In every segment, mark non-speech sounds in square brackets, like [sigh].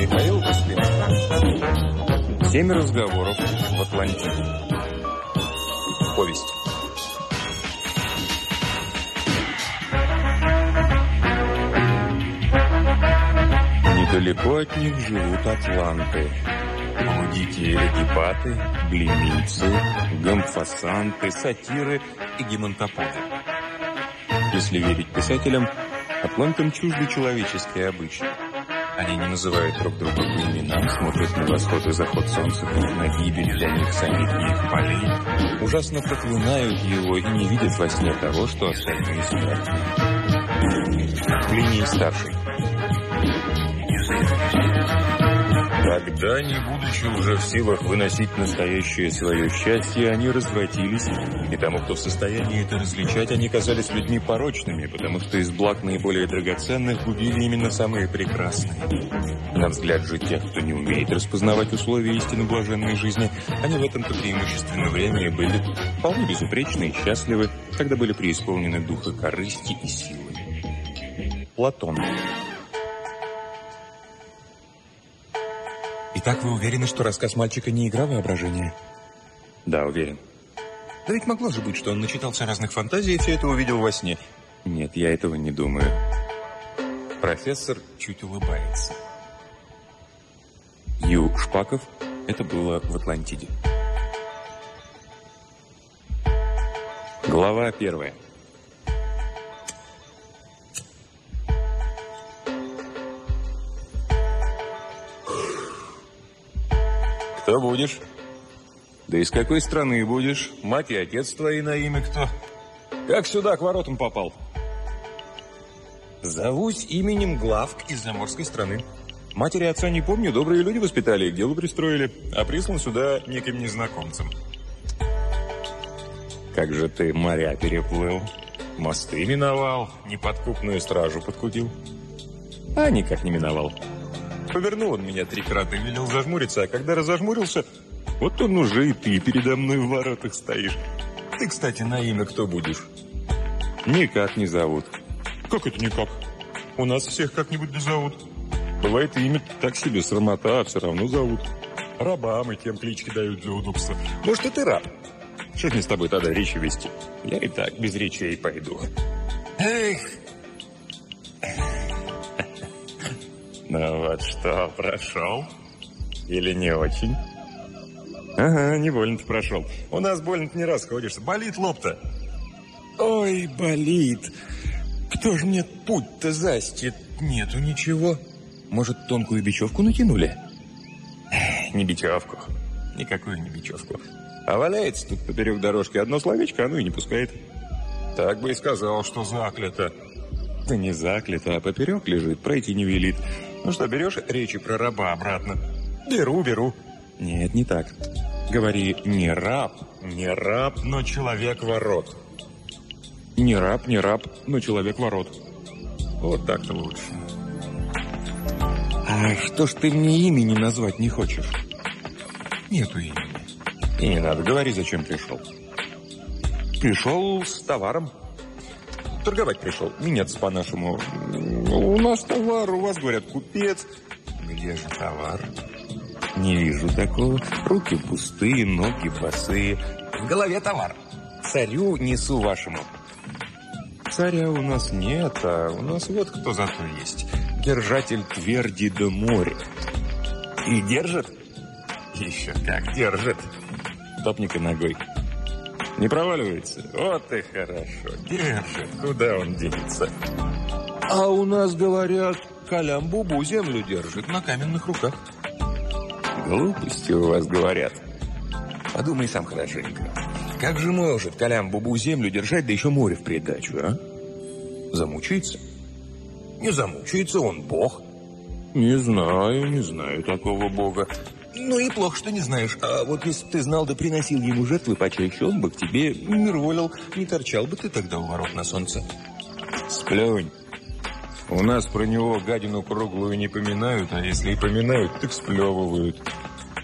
Михаил Успенский. Семь разговоров в Атлантиде. Повесть. Недалеко от них живут атланты. Лудики эгипаты, блемийцы, гамфасанты, сатиры и гемонтоподы. Если верить писателям, атлантам чужды человеческие обычаи. Они не называют друг друга по именам, смотрят на восход и заход солнца, на гибель для них самих и их полей, ужасно проклинают его и не видят во сне того, что остальные смертны. Плиний старший. Когда, не будучи уже в силах выносить настоящее свое счастье, они развратились, и тому, кто в состоянии это различать, они казались людьми порочными, потому что из благ наиболее драгоценных губили именно самые прекрасные. На взгляд же тех, кто не умеет распознавать условия истинно блаженной жизни, они в этом-то преимущественно время были вполне безупречны и счастливы, когда были преисполнены духа корысти и силы. Платон. Итак, вы уверены, что рассказ мальчика не игра воображения? Да, уверен. Да ведь могло же быть, что он начитался разных фантазий и все это увидел во сне. Нет, я этого не думаю. Профессор чуть улыбается. Ю Шпаков. Это было в Атлантиде. Глава первая. Кто будешь? Да из какой страны будешь? Мать и отец твои на имя кто? Как сюда к воротам попал? Зовусь именем Главк из заморской страны. Матери и отца не помню, добрые люди воспитали, к делу пристроили, а прислан сюда неким незнакомцем. Как же ты моря переплыл, мосты миновал, неподкупную стражу подкутил? А никак не миновал. Повернул он меня три крата велел зажмуриться, а когда разожмурился, вот он уже и ты передо мной в воротах стоишь. Ты, кстати, на имя кто будешь? Никак не зовут. Как это никак? У нас всех как-нибудь да зовут. Бывает имя так себе срамота, а все равно зовут. Рабам и тем клички дают для удобства. Может, и ты раб? Что мне с тобой тогда речи вести? Я и так без речей пойду. Эх! Ну вот что, прошел? Или не очень? Ага, не больно-то прошел. У нас больно-то не расходишься. Болит лоб-то. Ой, болит. Кто ж мне путь-то застит? Нету ничего. Может, тонкую бечевку натянули? Не бечевку. Никакую не бечевку. А валяется тут поперек дорожки одно словечко, оно и не пускает. Так бы и сказал, что заклято. Да не заклято, а поперек лежит, пройти не велит. Ну что, берешь речи про раба обратно? Беру, беру. Нет, не так. Говори, не раб, не раб, но человек-ворот. Не раб, не раб, но человек-ворот. Вот так-то лучше. А что ж ты мне имени назвать не хочешь? Нету имени. И не надо, говори, зачем пришел. Пришел с товаром. Торговать пришел. Меняться по-нашему. У нас товар, у вас, говорят, купец. Где же товар? Не вижу такого. Руки пустые, ноги босые. В голове товар. Царю несу вашему. Царя у нас нет, а у нас вот кто зато есть. Держатель тверди до моря. И держит? Еще как держит. Топника ногой. Не проваливается? Вот и хорошо. Держит. Куда он денется? А у нас, говорят, Калям-Бубу землю держит на каменных руках. Глупости у вас говорят. Подумай сам хорошенько. Как же может Калям-Бубу землю держать, да еще море в придачу, а? Замучается? Не замучается, он бог. Не знаю, не знаю такого бога. Ну и плохо, что не знаешь. А вот если бы ты знал, да приносил ему жертвы почаще, он бы к тебе не рволил, не торчал бы ты тогда у ворот на солнце. Сплюнь. У нас про него гадину круглую не поминают, а если и поминают, так сплевывают.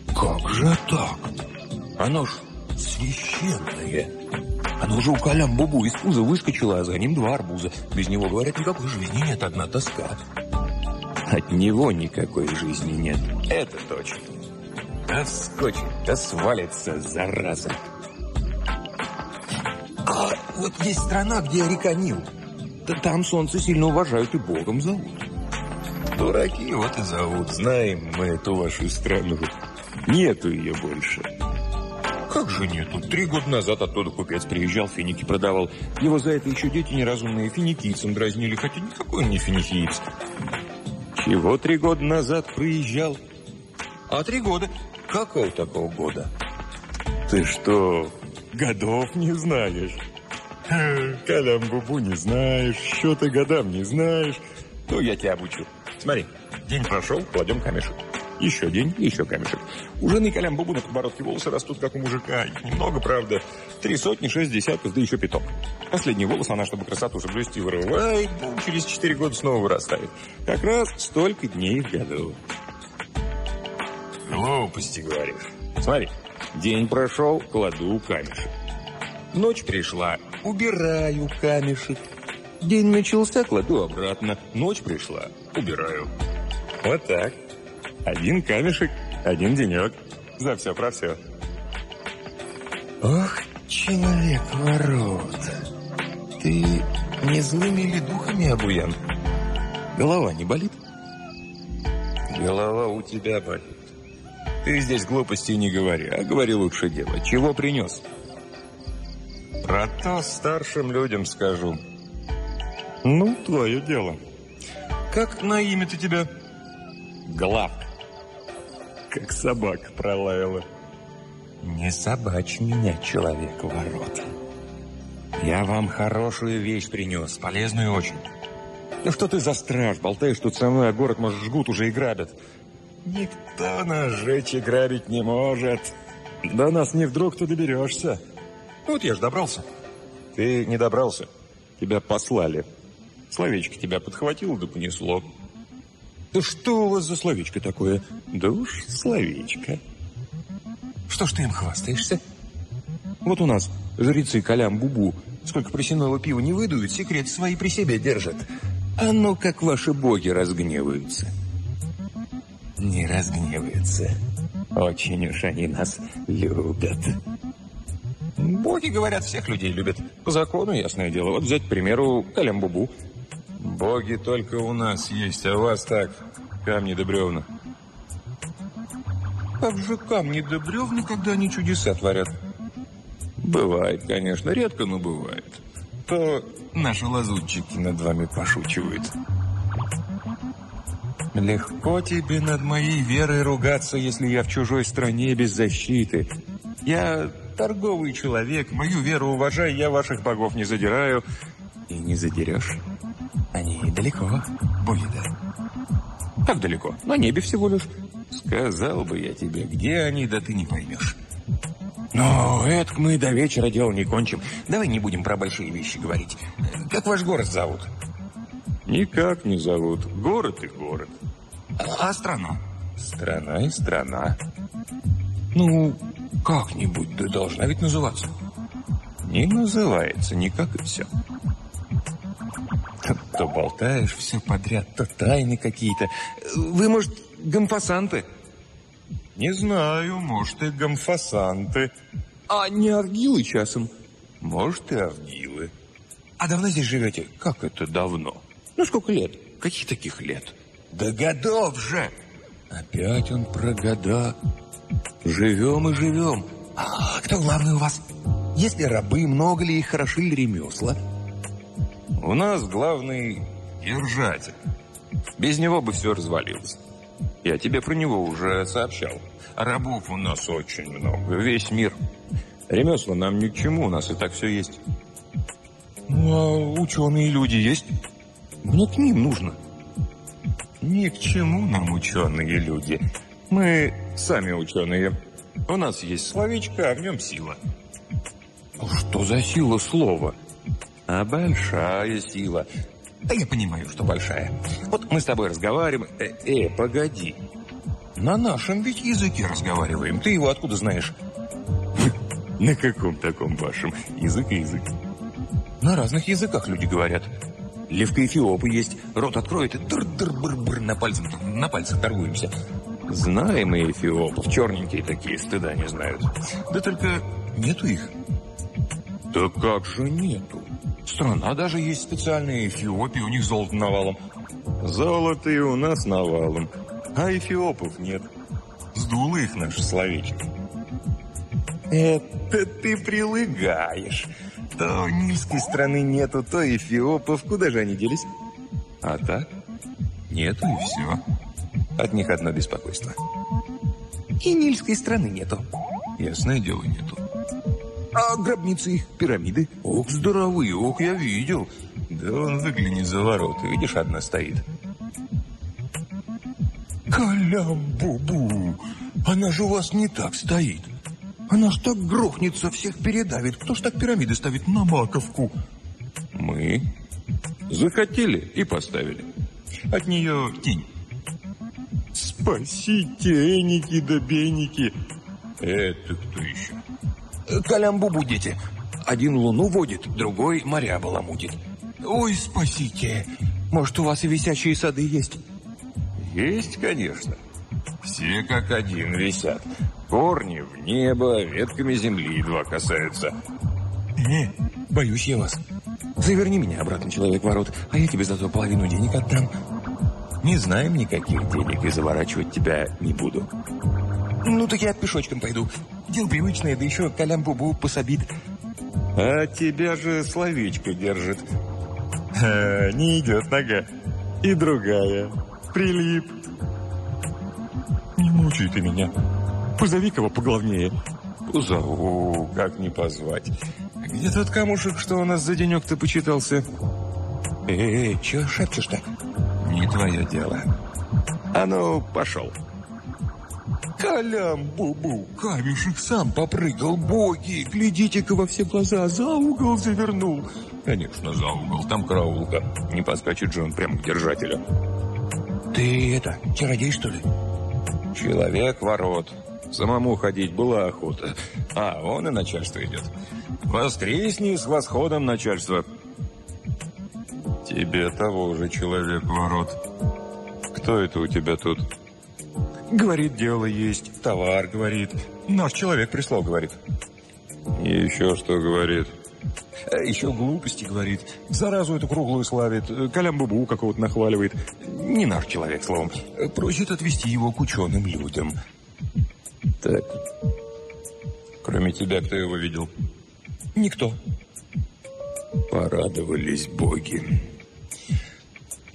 Как же так? Оно ж священное. Оно уже у Калям-Бубу из пуза выскочило, а за ним два арбуза. Без него, говорят, никакой жизни нет, одна тоска. От него никакой жизни нет. Это точно. Да вскочит, да свалится, зараза. А вот есть страна, где река Нил. Да там солнце сильно уважают и Богом зовут. Дураки вот и зовут. Знаем мы эту вашу страну. Нету ее больше. Как же нету? Три года назад оттуда купец приезжал, финики продавал. Его за это еще дети неразумные финикийцем дразнили, хотя никакой он не финикиец. Чего три года назад приезжал? А три года? Какого такого года? Ты что, годов не знаешь? Калям-бубу не знаешь, счеты годам не знаешь. Ну, я тебя обучу. Смотри, день прошел, кладем камешек. Еще день, еще камешек. У жены Калям-бубу на подбородке волосы растут, как у мужика. Их немного, правда. Три сотни, шесть десятков, да еще пяток. Последний волос она, чтобы красоту соблюсти, вырывает, да через четыре года снова вырастает. Как раз столько дней в году. Глупости говоришь. Смотри, день прошел, кладу камешек. Ночь пришла, убираю камешек. День начался, кладу обратно. Ночь пришла, убираю. Вот так. Один камешек, один денек. За все про все. Ох, человек-ворот. Ты не злыми ли духами обуян? Голова не болит? Голова у тебя болит. Ты здесь глупости не говори, а говори лучше дело. Чего принес? Про то старшим людям скажу. Ну, твое дело. Как на имя-то тебя? Глав. Как собака пролаяла. Не собачь меня, человек ворот. Я вам хорошую вещь принес, полезную очень. Ну что ты за страж, болтаешь тут со мной, а город, может, жгут уже и грабят. Никто нас жечь и грабить не может. До нас не вдруг-то доберешься. Вот я ж добрался. Ты не добрался. Тебя послали. Словечко тебя подхватило да понесло. Да что у вас за словечко такое? Да уж словечко. Что ж ты им хвастаешься? Вот у нас жрецы Калям-Бубу сколько просяного пива не выдуют, секрет свои при себе держат. А ну, как ваши боги разгневаются. Не разгневаются. Очень уж они нас любят. Боги, говорят, всех людей любят. По закону, ясное дело. Вот взять, к примеру, Калям-Бубу. Боги только у нас есть, а у вас так, камни да бревна. Как же камни да бревна, когда они чудеса творят? Бывает, конечно, редко, но бывает. То наши лазутчики над вами пошучивают. Легко тебе над моей верой ругаться, если я в чужой стране без защиты. Я торговый человек, мою веру уважаю, я ваших богов не задираю. И не задерешь. Они далеко, боги-то. Как далеко? На небе всего лишь. Сказал бы я тебе, где они, да ты не поймешь. Но это мы до вечера дело не кончим. Давай не будем про большие вещи говорить. Как ваш город зовут? Никак не зовут. Город и город. А, страна? Страна и страна. Ну, как-нибудь да должна ведь называться. Не называется никак и все. То болтаешь все подряд, то тайны какие-то. Вы, может, гамфасанты? Не знаю, может, и гамфасанты. А не авгилы часом? Может, и авгилы. А давно здесь живете? Как это давно? Ну, сколько лет? Каких таких лет? Да годов же! Опять он про года. Живем и живем. А кто главный у вас? Есть ли рабы, много ли их, хороши ли ремесла? У нас главный держатель. Без него бы все развалилось. Я тебе про него уже сообщал. Рабов у нас очень много, весь мир. Ремесла нам ни к чему, у нас и так все есть. Ну, а ученые люди есть? Мне к ним нужно. Ни к чему нам ученые люди. Мы сами ученые. У нас есть словечко, а в нем сила. Что за сила слова? А большая сила. Да я понимаю, что большая. Вот мы с тобой разговариваем. Э, э, погоди. На нашем ведь языке разговариваем. Ты его откуда знаешь? [laughs] На каком таком вашем? Язык и язык. На разных языках люди говорят. Левка Эфиопы есть. Рот откроет и тыр-тыр-быр-быр на пальцах, на пальцах торгуемся. Знаем мы эфиопов, черненькие такие, стыда не знают. Да только нету их. Да как же нету? Страна даже есть специальная Эфиопия, у них золото навалом. Золото и у нас навалом, а эфиопов нет. Сдуло их наше словечко. Это ты прилагаешь. То низкой страны нету, то эфиопов. Куда же они делись? А так? Нету и все. От них одно беспокойство. И нильской страны нету. Ясное дело, нету. А гробницы их, пирамиды? Ох, здоровые, ох, я видел. Да он выгляни за ворота, видишь, одна стоит. Калям-бу-бу, она же у вас не так стоит. Она ж так грохнется, всех передавит. Кто ж так пирамиды ставит на маковку? Мы захотели и поставили. От нее тень. Спасите, эники да беники. Это кто еще? Калямбу дети. Один луну водит, другой моря баламутит. Ой, спасите. Может, у вас и висячие сады есть? Есть, конечно. Все как один висят. Корни в небо, ветками земли едва касаются. Не, боюсь я вас. Заверни меня обратно, человек-ворот, а я тебе зато половину денег отдам. Не знаем никаких денег и заворачивать тебя не буду. Ну, так я пешочком пойду. Дело привычное, да еще калям-бубу пособит. А тебя же словечко держит. А, не идет нога. И другая. Прилип. Мучай ты меня. Позови кого поглавнее. Позову, как не позвать. Где тот камушек, что у нас за денек-то почитался? Эй, эй, чего шепчешь-то? Не твое дело. А ну, пошел. Калям-бубу, камешек сам попрыгал, боги, глядите-ка во все глаза, за угол завернул. Конечно, за угол, там караулка. Не подскочит же он прямо к держателю. Ты это, чародей, что ли? Человек-ворот. Самому ходить была охота. А, он и начальство идет. Воскресни с восходом начальства. Тебе того же человек-ворот. Кто это у тебя тут? Говорит, дело есть. Товар, говорит. Наш человек прислал, говорит. И еще что говорит? Э, еще глупости, говорит. Заразу эту круглую славит. Калям-бубу какого-то нахваливает. Не наш человек, словом. Просит отвезти его к ученым людям. Так. Кроме тебя, кто его видел? Никто. Порадовались боги.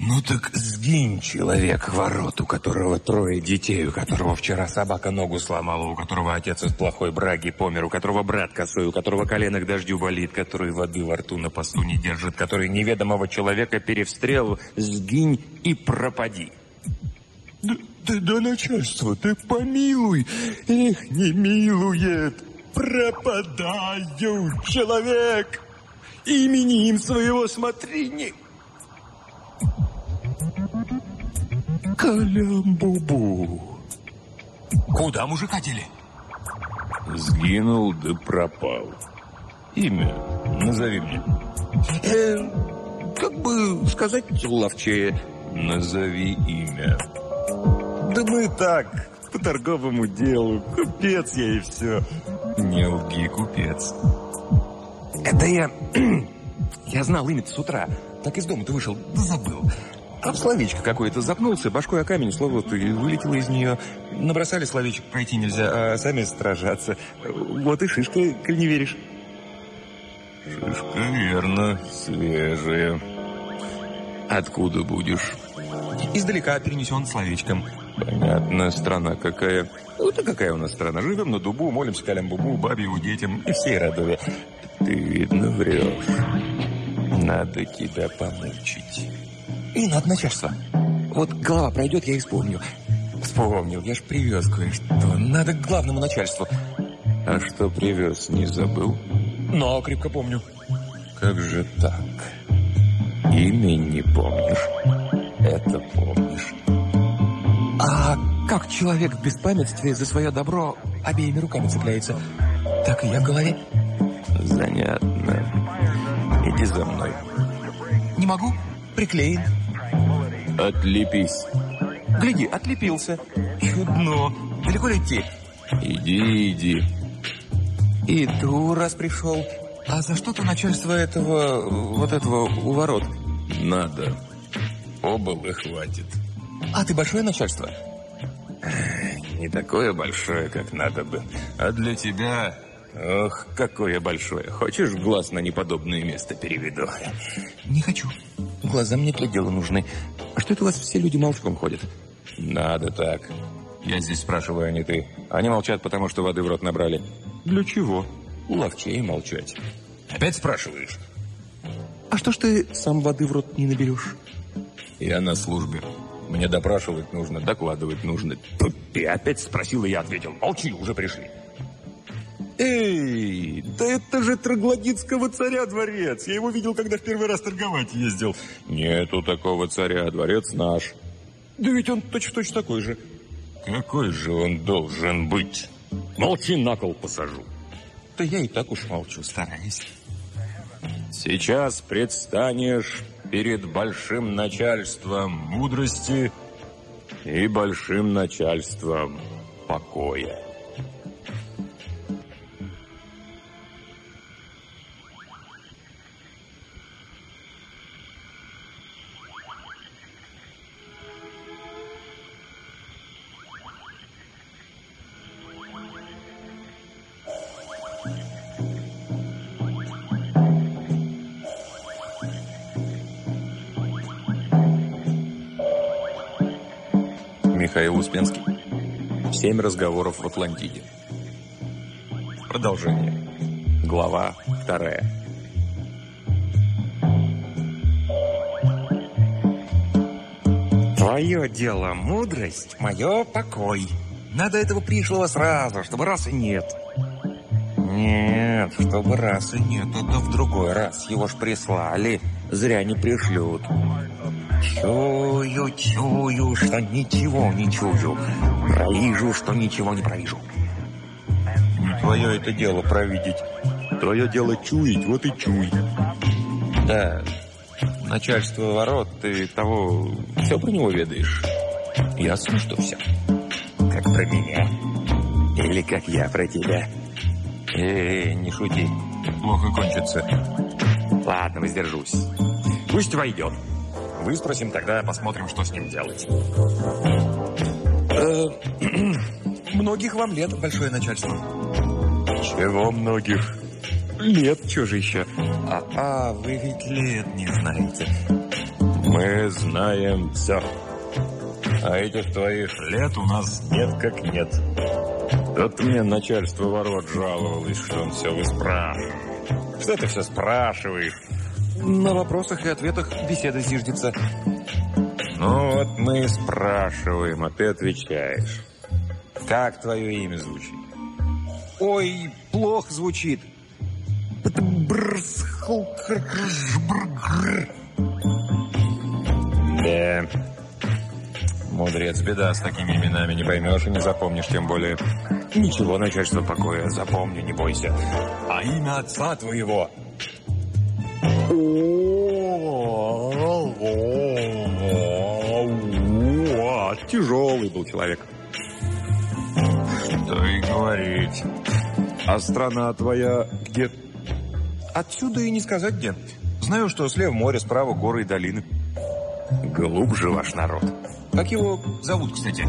«Ну так сгинь, человек, ворот, у которого трое детей, у которого вчера собака ногу сломала, у которого отец из плохой браги помер, у которого брат косой, у которого колено к дождю болит, который воды во рту на посту не держит, который неведомого человека перевстрел, сгинь и пропади». «Да, да, да начальство, ты помилуй, эх, не милует, пропадаю, человек, именем своего смотри, не...» Калямбубу. Куда мужика дели? Сгинул да пропал. Имя назови мне. Э, как бы сказать ловчее. Назови имя. Да мы так, по торговому делу. Купец я и все. Не лги, купец. Это я... [clears throat] я знал имя с утра. Так из дома ты вышел, да забыл. Там словечко какое-то запнулся, башкой о камень, слово-то и вылетело из нее. Набросали словечек, пройти нельзя, а сами стражаться. Вот и шишка, коль не веришь. Шишка, верно, свежая. Откуда будешь? Издалека перенесен словечком. Понятно, страна какая. Вот и какая у нас страна. Живем на дубу, молимся калям-бубу, бабе его детям и всей родове. Ты, видно, врешь. Надо тебя помучить. И надо начальство. Вот голова пройдет, я исполню. Вспомнил, я ж привез кое-что. Надо к главному начальству. А что привез, не забыл? Но крепко помню. Как же так? Имя не помнишь? Это помнишь. А как человек в беспамятстве за свое добро обеими руками цепляется? Так и я в голове. Занятно. Иди за мной. Не могу. Приклеен. Отлепись. Гляди, отлепился. Чудно. Далеко ли идти? Иди, иди. Иду, раз пришел. А за что-то начальство этого, вот этого у ворот? Надо. Обалы хватит. А ты большое начальство? Не такое большое, как надо бы. А для тебя... Ох, какое большое. Хочешь, глаз на неподобное место переведу? Не хочу. Глаза мне для дела нужны. А что это у вас все люди молчком ходят? Надо так. Я здесь спрашиваю, а не ты. Они молчат, потому что воды в рот набрали. Для чего? Ловчее молчать. Опять спрашиваешь? А что ж ты сам воды в рот не наберешь? Я на службе. Мне допрашивать нужно, докладывать нужно. Ты опять спросил, и я ответил. Молчи, уже пришли. Эй, да это же троглодитского царя дворец. Я его видел, когда в первый раз торговать ездил. Нету такого царя, дворец наш. Да ведь он точно-точно -точь такой же. Какой же он должен быть? Молчи, на кол посажу. Да я и так уж молчу, стараюсь. Сейчас предстанешь перед большим начальством мудрости и большим начальством покоя. Михаил Успенский. Семь разговоров в Атлантиде. Продолжение. Глава вторая. Твое дело мудрость, мое покой. Надо этого пришлого сразу, чтобы раз и нет. Нет, чтобы раз и нет, это в другой раз. Его ж прислали, зря не пришлют. Чую, чую, что ничего не чую. Провижу, что ничего не провижу. Не твое это дело провидеть. Твое дело чуять, вот и чуй. Да, начальство ворот, ты того... Все про него ведаешь? Ясно, что все. Как про меня? Или как я про тебя? Эй, не шути. Плохо кончится. Ладно, воздержусь. Пусть войдет. Выспросим, тогда посмотрим, что с ним делать. Э, [clears throat] многих вам лет, большое начальство. Чего многих? Лет, что же еще? А, а, вы ведь лет не знаете. Мы знаем все. А этих твоих лет у нас нет как нет. Тут мне начальство ворот жаловалось, что он все выспрашивает. Что ты все спрашиваешь? На вопросах и ответах беседа зиждется. Ну вот мы и спрашиваем, а ты отвечаешь. Как твое имя звучит? Ой, плохо звучит. Да. Мудрец, беда с такими именами. Не поймешь и не запомнишь, тем более. Ничего, начальство покоя. Запомню, не бойся. А имя отца твоего? Тяжелый был человек. Что и говорить. А страна твоя где? Отсюда и не сказать где. Знаю, что слева море, справа горы и долины. Глубже ваш народ. Как его зовут, кстати?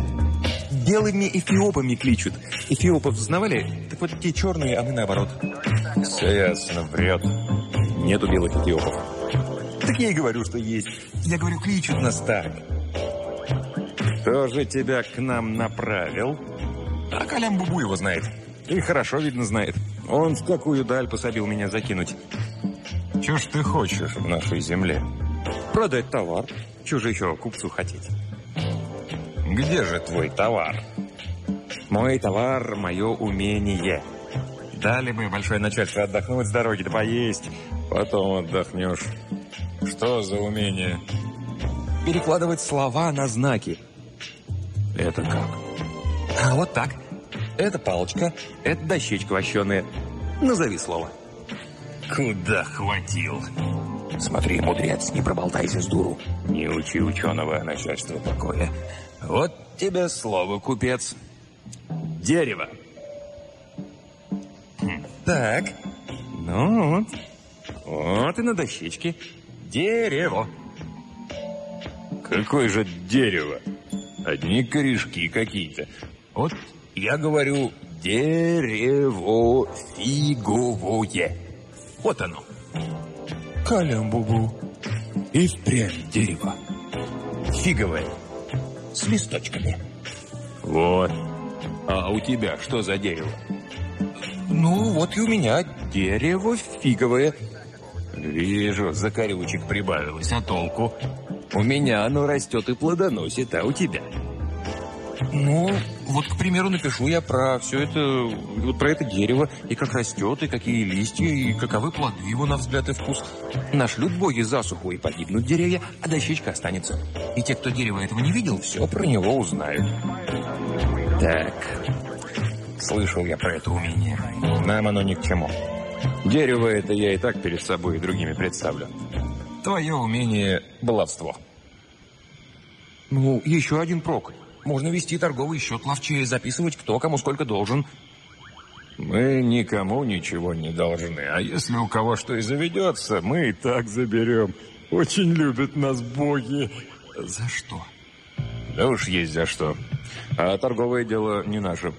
Белыми эфиопами кличут. Эфиопов знавали? Так вот те черные, а мы наоборот. Все ясно, врет. Нету белых эфиопов. Так я и говорю, что есть. Я говорю, кличут нас так. Кто же тебя к нам направил? А Калям Бубу его знает. И хорошо, видно, знает. Он в какую даль пособил меня закинуть. Чего ж ты хочешь в нашей земле? Продать товар. Чего же еще купцу хотеть? Где же твой товар? Мой товар – мое умение. Дали бы большое начальство отдохнуть с дороги, да поесть. Потом отдохнешь. Что за умение? Перекладывать слова на знаки. Это как? А вот так. это палочка, это дощечка вощеная. Назови слово. Куда хватил? Смотри, мудрец, не проболтайся с дуру. Не учи ученого начальства покоя. Вот тебе слово, купец. Дерево. Так, ну вот. Вот и на дощечке. Дерево. Какое же дерево? Одни корешки какие-то. Вот я говорю дерево фиговое. Вот оно. Калямбугу. И впрямь дерево. Фиговое. С листочками. Вот. А у тебя что за дерево? Ну, вот и у меня дерево фиговое. Вижу, закорючек прибавилось, а толку? У меня оно растет и плодоносит, а у тебя? Ну, вот, к примеру, напишу я про все это, вот про это дерево, и как растет, и какие листья, и каковы плоды его на взгляд и вкус. Нашлют боги засуху, и погибнут деревья, а дощечка останется. И те, кто дерево этого не видел, все про него узнают. Так, слышал я про это умение. Нам оно ни к чему. Дерево это я и так перед собой и другими представлю. Твое умение – баловство. Ну, еще один прок. Можно вести торговый счет ловчее, записывать, кто кому сколько должен. Мы никому ничего не должны. А если у кого что и заведется, мы и так заберем. Очень любят нас боги. За что? Да уж есть за что. А торговое дело не наше.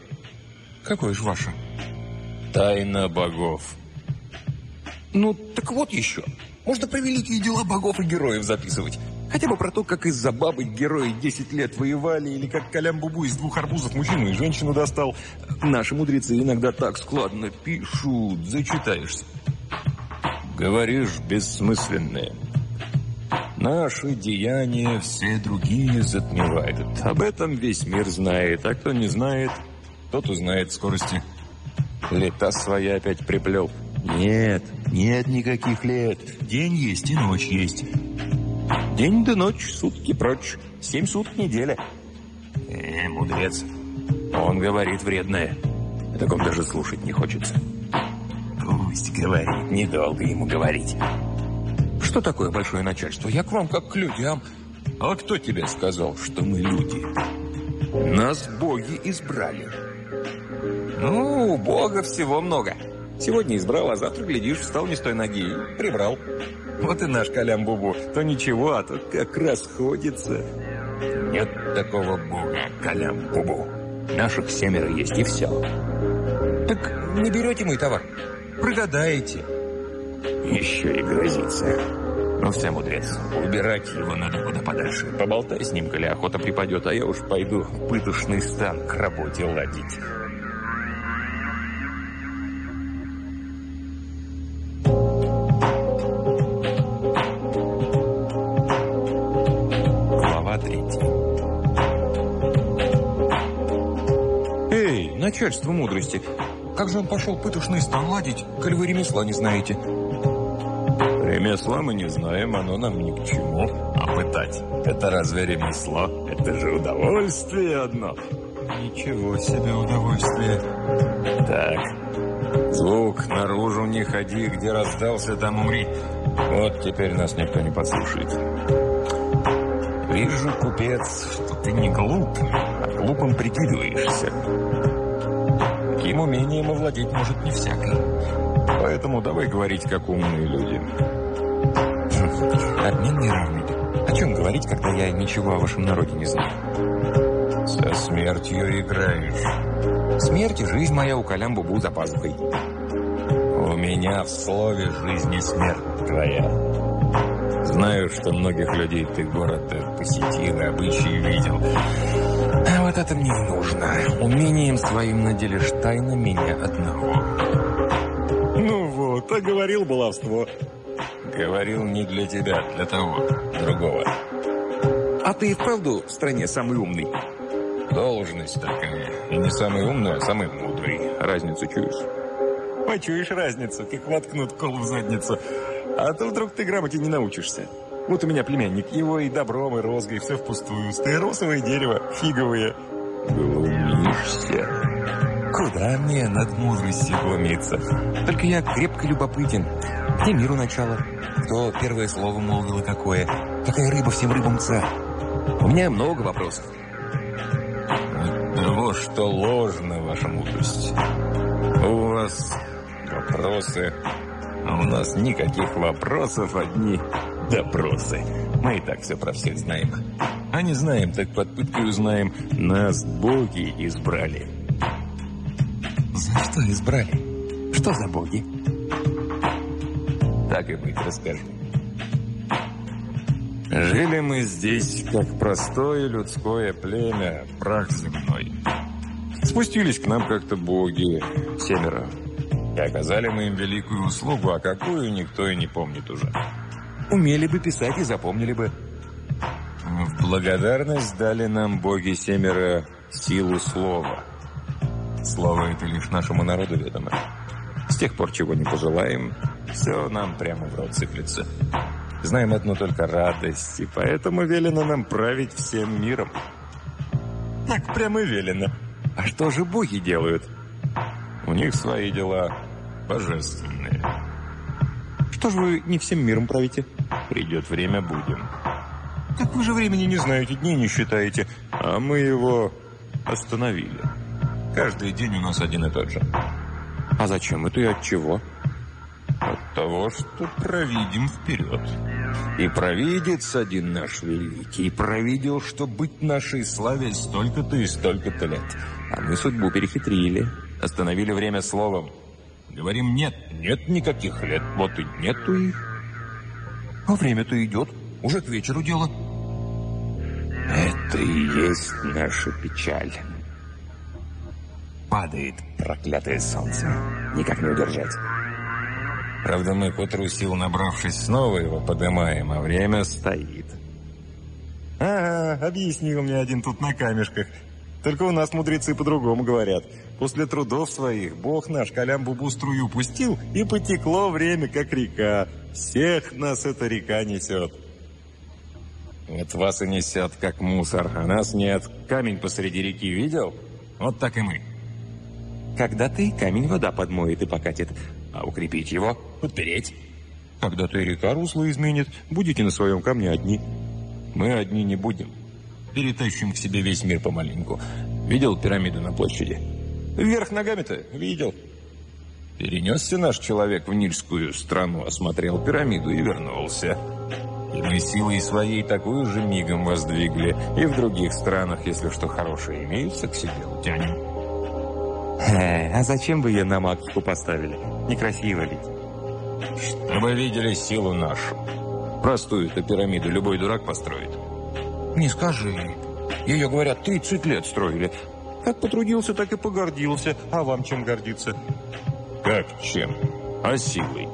Какое же ваше? Тайна богов. Ну, так вот еще. Можно про великие дела богов и героев записывать. Хотя бы про то, как из-за бабы герои 10 лет воевали, или как Калям-Бубу из двух арбузов мужчину и женщину достал. Наши мудрецы иногда так складно пишут, зачитаешься. Говоришь бессмысленное. Наши деяния все другие затмевают. Об этом весь мир знает, а кто не знает, тот узнает скорости. Лета своя опять приплел. Нет, нет никаких лет. День есть и ночь есть. День да ночь, сутки прочь. Семь суток неделя. Э, мудрец. Он говорит вредное. О таком даже слушать не хочется. Пусть говорит, недолго ему говорить. Что такое большое начальство? Я к вам как к людям. А кто тебе сказал, что мы люди? Нас боги избрали. Ну, у бога всего много. Сегодня избрал, а завтра, глядишь, встал не с той ноги и прибрал. Вот и наш Калям-Бубу. То ничего, а то как расходится. Нет такого бога, Калям-Бубу. Наших семеро есть, и все. Так не берете мой товар? Прогадаете. Еще и грозится. Ну все, мудрец, убирать его надо куда подальше. Поболтай с ним, коли охота припадет, а я уж пойду в пытушный стан к работе ладить. начальство мудрости. Как же он пошел пытушный стан ладить, коль вы ремесла не знаете? Ремесла мы не знаем, оно нам ни к чему. А пытать – это разве ремесло? Это же удовольствие одно. Ничего себе удовольствие. Так, звук наружу не ходи, где раздался, там умри. Вот теперь нас никто не послушает. Вижу, купец, что ты не глуп, а глупым прикидываешься. Таким умением овладеть может не всякий. Поэтому давай говорить, как умные люди. Обмен неравный. О чем говорить, когда я ничего о вашем народе не знаю? Со смертью играешь. Смерть и жизнь моя у Калям-Бубу за пазухой. У меня в слове жизнь и смерть твоя. Знаю, что многих людей ты город посетил и обычаи видел. А вот это мне не нужно. Умением своим наделишь тайно меня одного. Ну вот, а говорил баловство. Говорил не для тебя, для того, другого. А ты и вправду в стране самый умный? Должность такая. И не самый умный, а самый мудрый. Разницу чуешь? Почуешь разницу, как воткнут кол в задницу. А то вдруг ты грамоте не научишься. Вот у меня племянник, его и добром, и розгой, все впустую. Стаиросовое дерево, фиговые. Глумишься. Да, мне над мудростью глумиться. Только я крепко любопытен. Где миру начало? Кто первое слово молвил и какое? Какая рыба всем рыбам царь? У меня много вопросов. Того, что ложно, ваша мудрость. У вас вопросы, а у нас никаких вопросов, одни допросы. Мы и так все про всех знаем. А не знаем, так под пыткой узнаем. Нас боги избрали. За что избрали? Что за боги? Так и быть, расскажу. Жили мы здесь, как простое людское племя, прах земной. Спустились к нам как-то боги, семеро. И оказали мы им великую услугу, а какую никто и не помнит уже. Умели бы писать и запомнили бы. В благодарность дали нам боги семеро силу слова. Слово это лишь нашему народу ведомо. С тех пор, чего не пожелаем, все нам прямо в рот сыплется. Знаем одну только радость, и поэтому велено нам править всем миром. Так прямо велено. А что же боги делают? У них свои дела божественные. Что же вы не всем миром правите? Придет время, будем. Так вы же времени не знаете, дней не считаете. А мы его остановили. Каждый день у нас один и тот же. А зачем это и от чего? Того, что провидим вперед. И провидец один наш великий, провидел, что быть нашей славе столько-то и столько-то лет. А мы судьбу перехитрили, остановили время словом. Говорим, нет, нет никаких лет, вот и нету их. А время-то идет, уже к вечеру дело. Это и есть наша печаль. Падает проклятое солнце, никак не удержать. Правда, мы к утру сил набравшись снова его поднимаем, а время стоит. «Ага, объяснил мне один тут на камешках. Только у нас мудрецы по-другому говорят. После трудов своих Бог наш Калям-Бубу струю пустил, и потекло время, как река. Всех нас эта река несет». «Вот вас и несет, как мусор, а нас нет. Камень посреди реки видел? Вот так и мы». Когда ты камень вода подмоет и покатит, а укрепить его, подпереть. Когда-то река русло изменит, будете на своем камне одни. Мы одни не будем. Перетащим к себе весь мир помаленьку. Видел пирамиду на площади? Вверх ногами-то видел. Перенесся наш человек в Нильскую страну, осмотрел пирамиду и вернулся. И мы силой своей такую же мигом воздвигли. И в других странах, если что хорошее имеется, к себе утянем. Э, а зачем вы ее на макушку поставили? Некрасиво ведь. Чтобы видели силу нашу. Простую-то пирамиду любой дурак построит. Не скажи. Ее, говорят, 30 лет строили. Как потрудился, так и погордился. А вам чем гордиться? Как чем? А силой.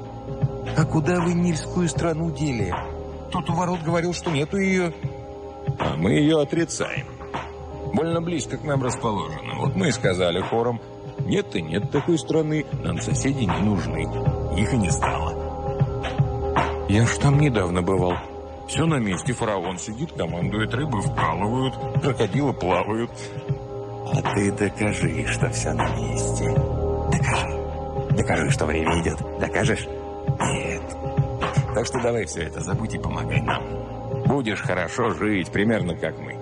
А куда вы Нильскую страну дели? Тот у ворот говорил, что нету ее. А мы ее отрицаем. Больно близко к нам расположено. Вот мы и сказали хором, нет и нет такой страны, нам соседи не нужны. Их и не стало. Я ж там недавно бывал. Все на месте, фараон сидит, командует, рыбы вкалывают, крокодилы плавают. А ты докажи, что все на месте. Докажи. Докажи, что время идет. Докажешь? Нет. Так что давай все это забудь и помогай нам. Будешь хорошо жить, примерно как мы.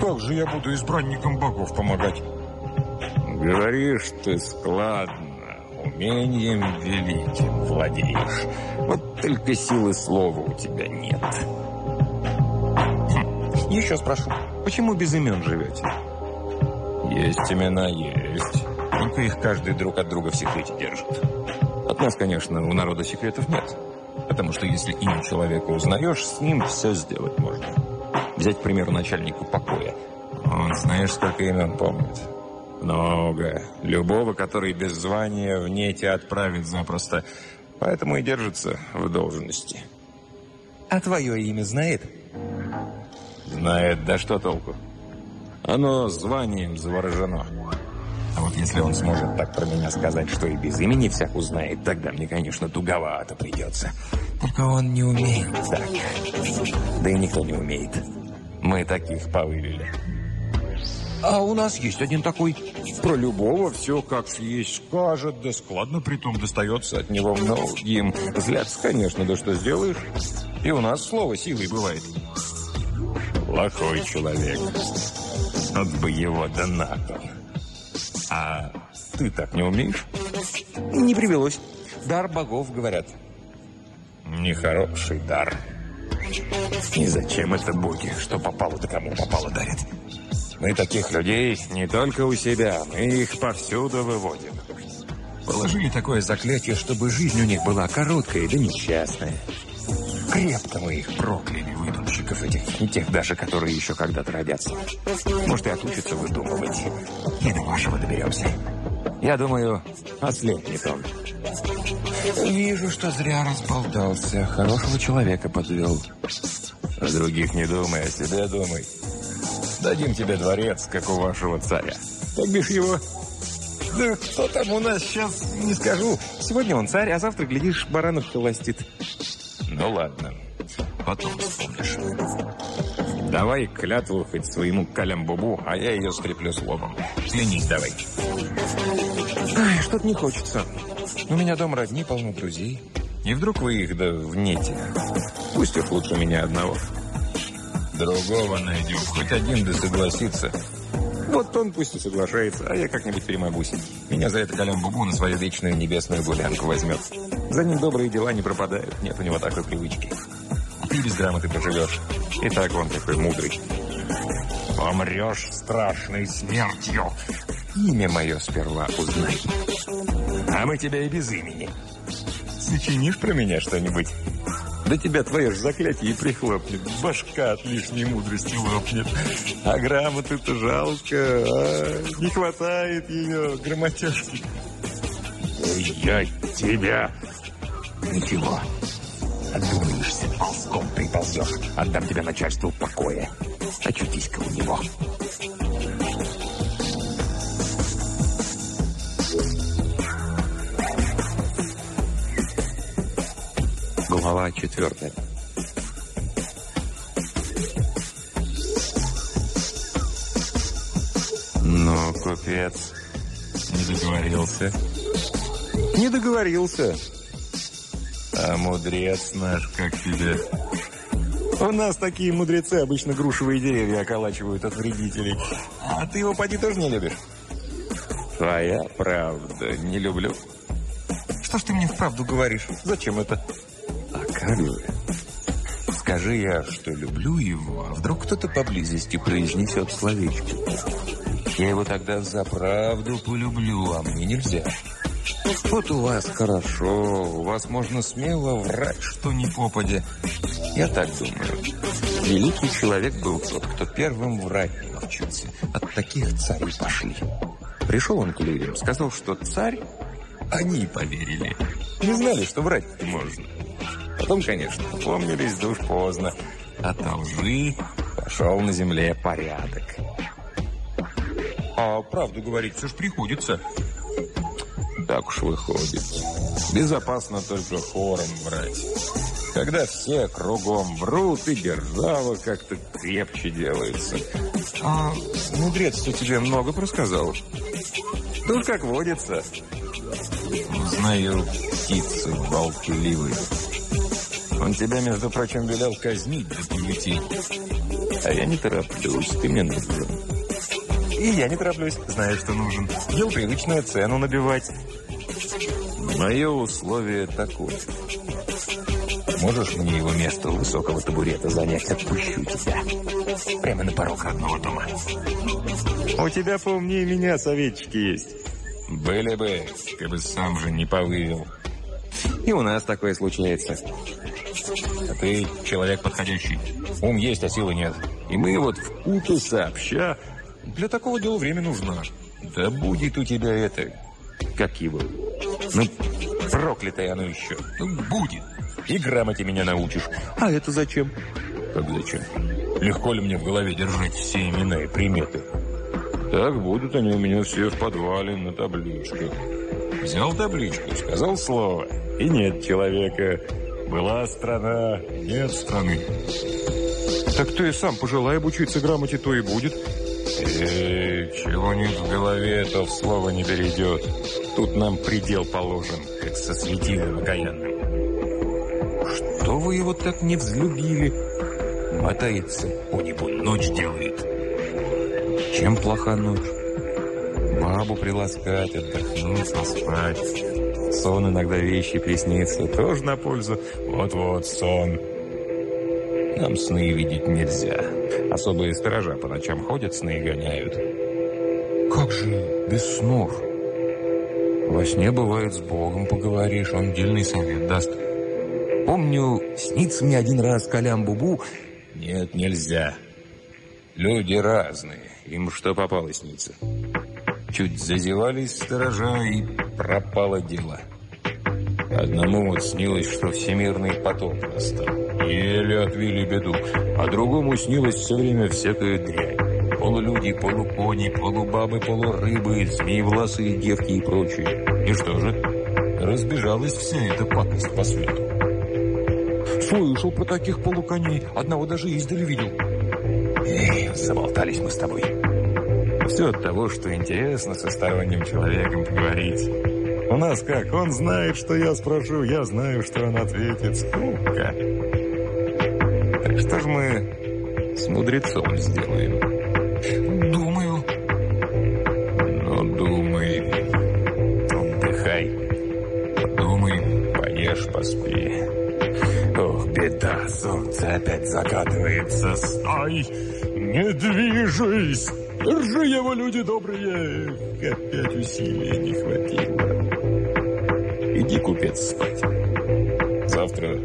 Как же я буду избранникам богов помогать? Говоришь ты складно, умением великим владеешь. Вот только силы слова у тебя нет. Хм. Еще спрошу, почему без имен живете? Есть имена, есть. Только их каждый друг от друга в секрете держит. От нас, конечно, у народа секретов нет. Потому что если имя человека узнаешь, с ним все сделать можно. Взять, к примеру, начальника покоя. Он знаешь, сколько имен помнит. Много. Любого, который без звания в нете отправит запросто. Поэтому и держится в должности. А твое имя знает? Знает. Да что толку? Оно званием заворожено. А вот если он сможет так про меня сказать, что и без имени всех узнает, тогда мне, конечно, туговато придется. Только он не умеет так. Да и никто не умеет. Мы таких повывели. А у нас есть один такой. Про любого все как есть скажет, да складно притом достается от него многим. Зляться, конечно, да что сделаешь. И у нас слово силой бывает. Плохой человек. Вот бы его на А ты так не умеешь? Не привелось. Дар богов, говорят. Нехороший дар. И зачем это боги, что попало да кому попало дарят? Мы таких людей не только у себя, мы их повсюду выводим. Положили такое заклятие, чтобы жизнь у них была короткая да несчастная. Крепко мы их прокляли, выдумщиков этих, не тех даже, которые еще когда-то родятся. Может, и отучатся выдумывать. И до вашего доберемся. Я думаю, ослепнет он. Вижу, что зря разболтался. Хорошего человека подвел. О других не думай, о себе думай. Дадим тебе дворец, как у вашего царя. Так бишь его... Да кто там у нас сейчас, не скажу. Сегодня он царь, а завтра, глядишь, баранов холостит. Ну ладно, потом вспомнишь. Давай клятву хоть своему калямбубу, а я ее скреплю словом. Клянись давай. Что-то не хочется. У меня дом родни, полно друзей. И вдруг вы их да в нете. Пусть их лучше меня одного. Другого найдем. Хоть один да согласится. Вот он пусть и соглашается, а я как-нибудь перемогусь. Меня за это Калям Бубу на свою вечную небесную гулянку возьмет. За ним добрые дела не пропадают. Нет у него такой привычки. Ты без грамоты проживешь. И так он такой мудрый. Помрешь страшной смертью. Имя мое сперва узнай. А мы тебя и без имени. Сочинишь про меня что-нибудь? Да тебя твое же заклятие и прихлопнет. Башка от лишней мудрости лопнет. А грамоты-то жалко. А? Не хватает ее грамотежки. Я тебя... Ничего. Отдумаешься, ползком приползешь. Отдам тебя начальству покоя. Очутись-ка у него. Глава четвертая. Ну, купец, не договорился. Не договорился. А мудрец наш, как тебе? У нас такие мудрецы обычно грушевые деревья околачивают от вредителей. А ты его, поди, тоже не любишь? Твоя правда, не люблю. Что ж ты мне вправду говоришь? Зачем это? Же? Скажи я, что люблю его, а вдруг кто-то поблизости произнесет словечко. Я его тогда за правду полюблю, а мне нельзя. Вот у вас хорошо, у вас можно смело врать, что не попадя. Я так думаю. Великий человек был тот, кто первым врать научился. От таких царей пошли. Пришел он к людям, сказал, что царь, они поверили. Не знали, что врать можно. Потом, конечно, помнились, да уж поздно. От лжи пошел на земле порядок. А правду говорить все ж приходится. Так уж выходит. Безопасно только хором врать. Когда все кругом врут, и держава как-то крепче делается. А мудрец-то тебе много просказал? Тут как водится. Знаю птицы болтливые. Он тебя, между прочим, велел казнить до. А я не тороплюсь, ты мне нужен. И я не тороплюсь, знаю, что нужен. Ел привычную цену набивать. Мое условие такое. Можешь мне его место высокого табурета занять? Отпущу тебя. Прямо на порог родного дома. У тебя поумнее меня советчики есть. Были бы, ты бы сам же не повывел. И у нас такое случается. Ты человек подходящий. Ум есть, а силы нет. И мы вот в купе сообща... Для такого дела время нужно. Да будет у тебя это... Как его? Ну, проклятое оно еще. Ну, будет. И грамоте меня научишь. А это зачем? Как зачем? Легко ли мне в голове держать все имена и приметы? Так будут они у меня все в подвале на табличках. Взял табличку, сказал слово, и нет человека. Была страна, нет страны. Так ты и сам пожелай обучиться грамоте, то и будет. Эй, чего нет в голове, то в слово не перейдет. Тут нам предел положен, как со светилом окаянным. Что вы его так не взлюбили? Мотается по небу, ночь делает. Чем плоха ночь? Бабу приласкать, отдохнуть, спать. Сон иногда вещи приснится, тоже на пользу. Вот-вот, сон. Нам сны видеть нельзя. Особые сторожа по ночам ходят, сны гоняют. Как же без снов? Во сне бывает с Богом поговоришь, он дельный совет даст. Помню, снится мне один раз Калям-Бубу. Нет, нельзя. Люди разные, им что попало снится. Чуть зазевались сторожа, и пропало дело. Одному вот снилось, что всемирный потоп настал. Еле отвели беду. А другому снилось все время всякая дрянь. Полулюди, полукони, полубабы, полурыбы, змеевласые девки и прочее. И что же? Разбежалась вся эта пакость по свету. Слышал про таких полуконей. Одного даже издали видел. Эй, заболтались мы с тобой. Все от того, что интересно со сторонним человеком поговорить. У нас как? Он знает, что я спрошу, я знаю, что он ответит. Скука. Так что ж мы с мудрецом сделаем? Думаю. Ну, думай. Отдыхай. Подумай, поешь, поспи. Ох, беда, солнце опять закатывается. Стой! Не движись! Держи его, люди добрые! Опять усилия не хватило. Иди, купец, спать. Завтра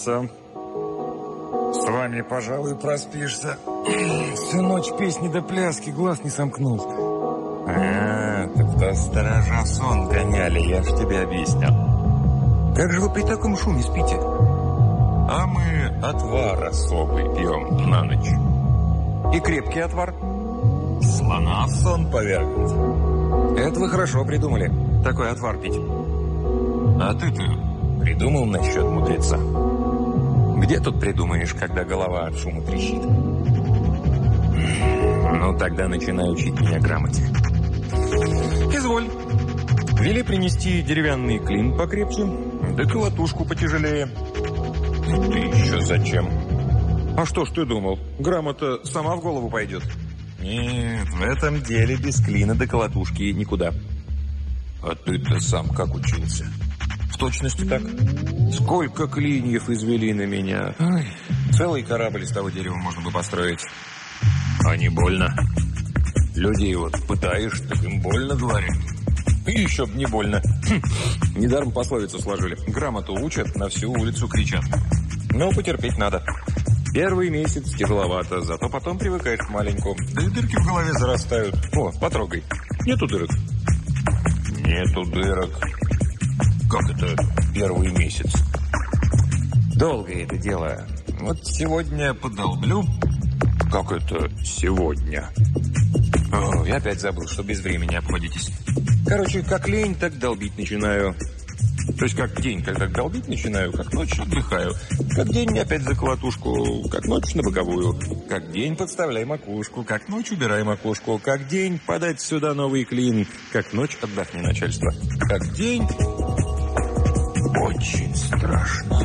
проспался. С вами, пожалуй, проспишься. [clears throat] Всю ночь песни до пляски, глаз не сомкнул. А, так то сторожа сон гоняли, я ж тебе объяснял. Как же вы при таком шуме спите? А мы отвар особый пьем на ночь. И крепкий отвар. Слона в сон повергнет. Это вы хорошо придумали, такой отвар пить. А ты-то Придумал насчет мудреца? Где тут придумаешь, когда голова от шума трещит? Ну, тогда начинай учить меня грамоте. Изволь. Вели принести деревянный клин покрепче, да колотушку потяжелее. Ты еще зачем? А что ж ты думал? Грамота сама в голову пойдет? Нет, в этом деле без клина до колотушки никуда. А ты-то сам как учился? Точности так. Сколько клиньев извели на меня. Ой, целый корабль из того дерева можно бы построить. А не больно. Людей вот пытаешь, так им больно, говорят. И еще б не больно. Хм, недаром пословицу сложили. Грамоту учат, на всю улицу кричат. Но потерпеть надо. Первый месяц тяжеловато, зато потом привыкаешь к маленькому. Да и дырки в голове зарастают. О, потрогай. Нету дырок. Нету дырок. Как это первый месяц? Долгое это дело. Вот сегодня подолблю. Как это сегодня? О, я опять забыл, что без времени обходитесь. Короче, как лень, так долбить начинаю. То есть как день, когда долбить начинаю, как ночь отдыхаю. Как день опять за колотушку, как ночь на боковую. Как день подставляй макушку, как ночь убирай макушку. Как день подать сюда новый клин, как ночь отдохни начальство. Как день Очень страшно.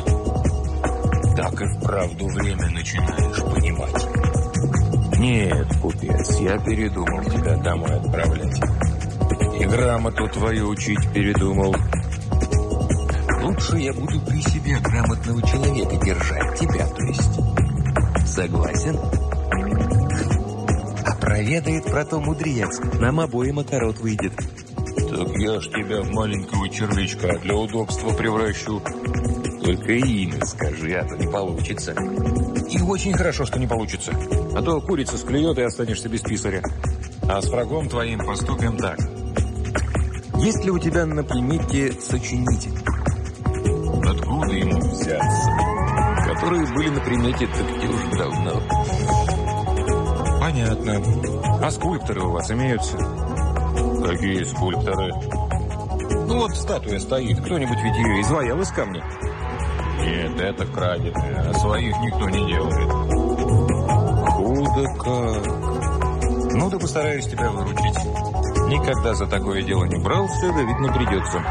Так и вправду время начинаешь понимать. Нет, купец, я передумал тебя домой отправлять. И грамоту твою учить передумал. Лучше я буду при себе грамотного человека держать, тебя, то есть. Согласен? А проведает про то мудрец. Нам обоим окорот выйдет. Так я ж тебя в маленького червячка для удобства превращу. Только имя скажи, а то не получится. И очень хорошо, что не получится. А то курица склюет и останешься без писаря. А с врагом твоим поступим так. Есть ли у тебя на примете сочинитель? Откуда ему взяться? Которые были на примете так уж давно. Понятно. А скульпторы у вас имеются? Какие скульпторы? Ну вот статуя стоит. Кто-нибудь ведь ее изваял из камня? Нет, это краденое. А своих никто не делает. Худо как. Ну да постараюсь тебя выручить. Никогда за такое дело не брался, да видно придется.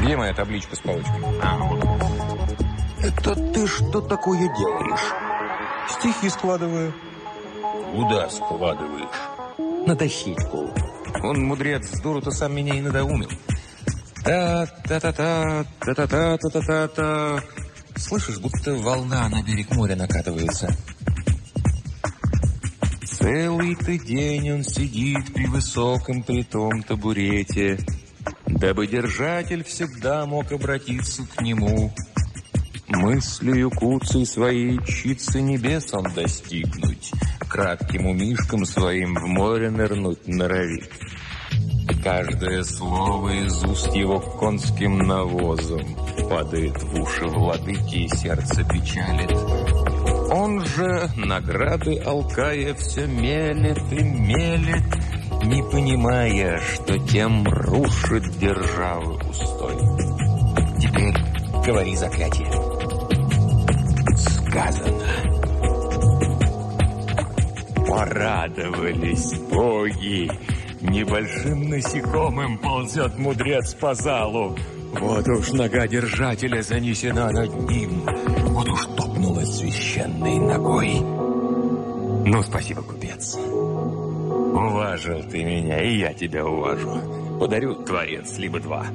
Где моя табличка с палочкой? А, вот. Это ты что такое делаешь? Стихи складываю. Куда складываешь? На дощечку. Он, мудрец, с дуру-то сам меня и надоумил. Та-та-та-та, та-та-та-та-та-та. Слышишь, будто волна на берег моря накатывается. Целый ты день он сидит при высоком притом табурете, Дабы держатель всегда мог обратиться к нему. Мыслью куцей своей чицы небес он достигнуть, Кратким умишком своим в море нырнуть норовит. Каждое слово из уст его конским навозом Падает в уши владыки и сердце печалит. Он же, награды алкая, все мелет и мелет, Не понимая, что тем рушит державы устой. Теперь говори заклятие. Сказано. Порадовались боги. Небольшим насекомым ползет мудрец по залу. Вот уж нога держателя занесена над ним. Вот уж топнула священной ногой. Ну, спасибо, купец. Уважил ты меня, и я тебя уважу. Подарю творец, либо два.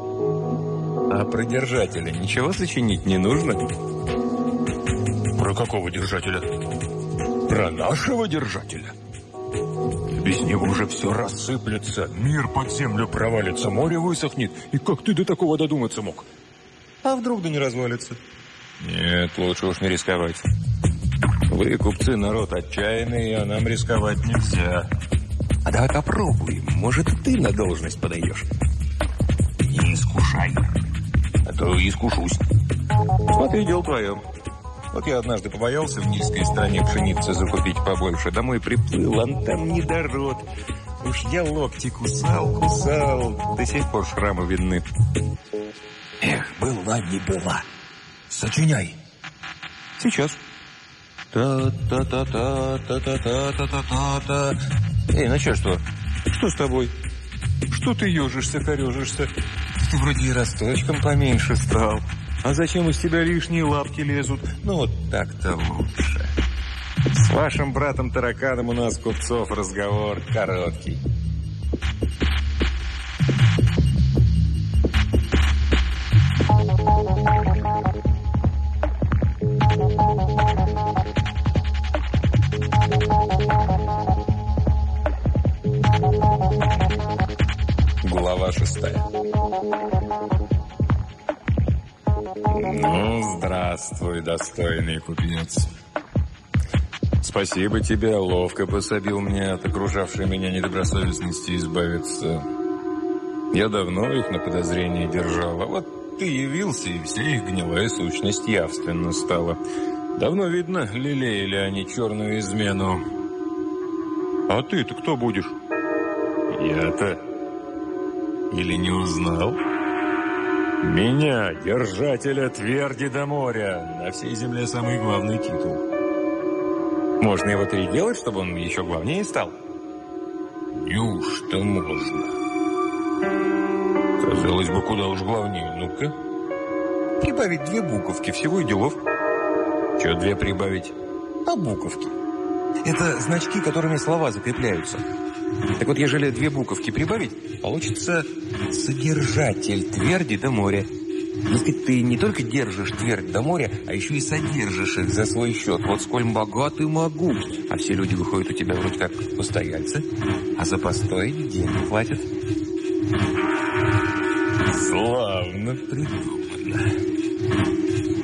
А про держателя ничего сочинить не нужно? Про какого держателя? Про нашего держателя. Без него уже все рассыплется, мир под землю провалится, море высохнет. И как ты до такого додуматься мог? А вдруг да не развалится? Нет, лучше уж не рисковать. Вы, купцы, народ отчаянный, а нам рисковать нельзя. А давай попробуем, может, ты на должность подаешь. Не искушай, а то искушусь. Смотри, дело твое. Вот я однажды побоялся в низкой стране пшеницы закупить побольше. Домой приплыл, а там недород. Уж я локти кусал, кусал. До сих пор шрамы видны. Эх, была не была. Сочиняй. Сейчас. Та-та-та-та-та-та-та-та-та. Эй, начальство, что с тобой? Что ты ежишься, корежишься? Ты вроде и росточком поменьше стал. А зачем из тебя лишние лапки лезут? Ну, вот так-то лучше. С вашим братом-тараканом у нас, купцов, разговор короткий. Глава шестая. Ну, здравствуй, достойный купец. Спасибо тебе, ловко пособил мне от окружавшей меня недобросовестности избавиться. Я давно их на подозрении держал, а вот ты явился, и вся их гнилая сущность явственно стала. Давно видно, лелеяли они черную измену. А ты-то кто будешь? Я-то... Или не узнал? Меня, держателя тверди до моря, на всей земле самый главный титул. Можно его переделать, чтобы он еще главнее стал? Неужто можно? Казалось бы, куда уж главнее. Ну-ка, Прибавить две буковки, всего и делов. Что две прибавить? А буковки. Это значки, которыми слова закрепляются. Так вот, ежели две буковки прибавить, получится «содержатель тверди до моря». Дескать, ты не только держишь твердь до моря, а еще и содержишь их за свой счет. Вот сколь богатый могу. А все люди выходят у тебя вроде как постояльцы, а за постой денег платят. Славно придумано.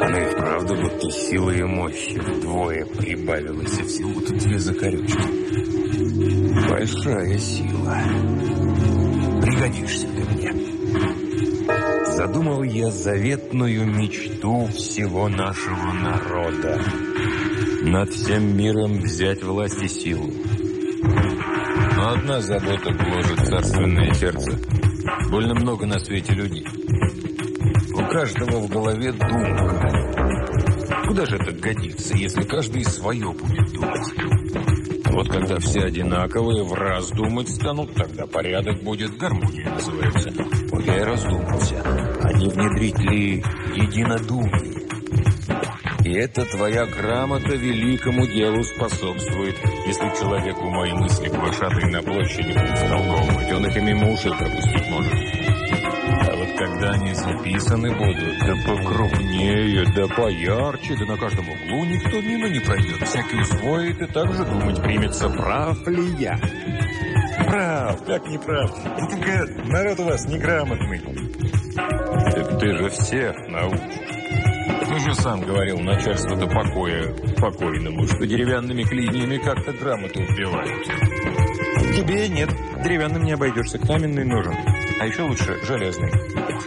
Она и вправду будто силы и мощи вдвое прибавилась, и всего-то две закорючки. Большая сила. Пригодишься ты мне. Задумал я заветную мечту всего нашего народа. Над всем миром взять власть и силу. Но одна забота гложет царственное сердце. Больно много на свете людей. У каждого в голове думка. Куда же это годится, если каждый свое будет думать? Вот когда все одинаковые в раз думать станут, тогда порядок будет, гармония называется. Вот я и раздумался, а не внедрить ли единодумие? И эта твоя грамота великому делу способствует. Если человеку мои мысли глашатай на площади втолковывать, он их и мимо пропустить может. Когда они записаны будут, да покрупнее, да поярче, да на каждом углу никто мимо не пройдет, всякий усвоит и так же думать примется, прав ли я. Прав, как не прав. Только народ у вас неграмотный. Так ты же всех научишь. Ты же сам говорил начальство-то покоя покойному, что деревянными клиньями как-то грамоту вбивают. Тебе нет, деревянным не обойдешься, каменный нужен. А еще лучше железный.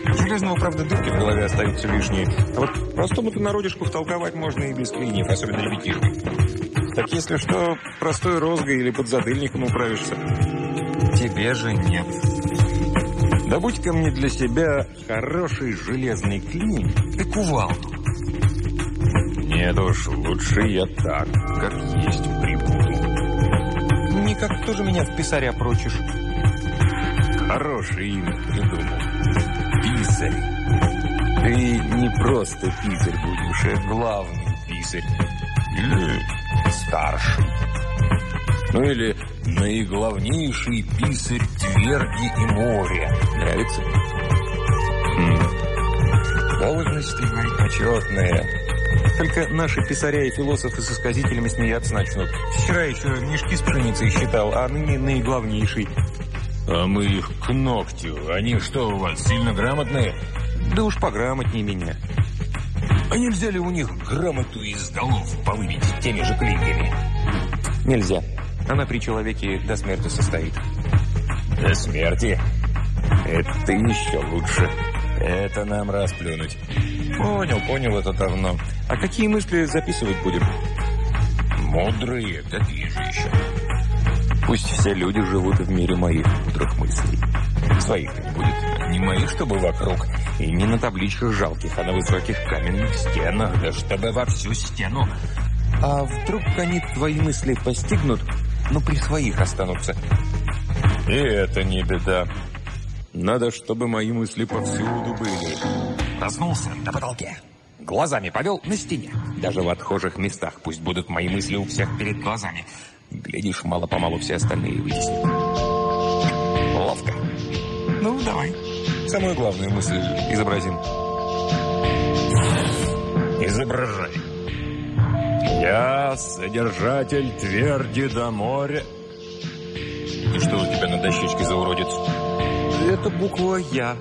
Железного, правда, дырки в голове остаются лишние. А вот простому-то народишку втолковать можно и без клиньев, особенно ребятишкам. Так если что, простой розгой или подзатыльником управишься. Тебе же нет. Добудь ко мне для себя хороший железный клин и кувалду. Нет уж, лучше я так, как есть прибуду. Никак тоже меня в писаря прочишь. Хорошее имя придумал. Писарь. Ты не просто писарь будешь, а главный писарь. Или старший. Ну или наиглавнейший писарь тверди и моря. Нравится? Хм. Должность ты, говорит, почетная. Только наши писаря и философы со сказителями смеяться начнут. Вчера еще мешки с пшеницей считал, а ныне наиглавнейший. А мы их к ногтю. Они что у вас, сильно грамотные? Да уж пограмотнее меня. А нельзя ли у них грамоту из голов повыбить теми же клиньями? Нельзя. Она при человеке до смерти состоит. До смерти? Это еще лучше. Это нам расплюнуть. Понял, понял это давно. А какие мысли записывать будем? Мудрые, какие же еще? Пусть все люди живут в мире моих мудрых мыслей. Своих не будет. Не моих, чтобы вокруг. И не на табличках жалких, а на высоких каменных стенах. Да чтобы во всю стену. А вдруг они твои мысли постигнут, но при своих останутся? И это не беда. Надо, чтобы мои мысли повсюду были. Проснулся на потолке. Глазами повел на стене. Даже в отхожих местах пусть будут мои мысли у всех перед глазами. Глядишь, мало-помалу все остальные вытеснят. Ловко. Ну, давай. Самую главную мысль изобразим. Изображай. Я содержатель тверди до моря. И что у тебя на дощечке за уродец? Это буква «Я».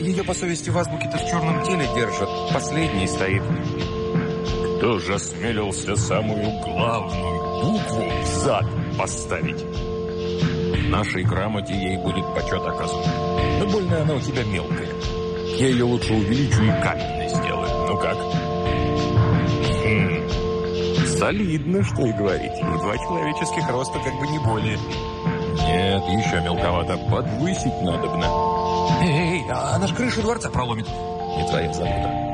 Ее, по совести, в азбуке-то в черном теле держат. Последний стоит. Кто же осмелился самую главную букву в зад поставить? В нашей грамоте ей будет почет оказан. Но больно она у тебя мелкая. Я ее лучше увеличу и каменной сделаю. Ну как? Хм. Солидно, что и говорить. Два человеческих роста как бы не более. Нет, еще мелковато. Подвысить надобно. Эй, а она ж крышу дворца проломит. Не твоя забота.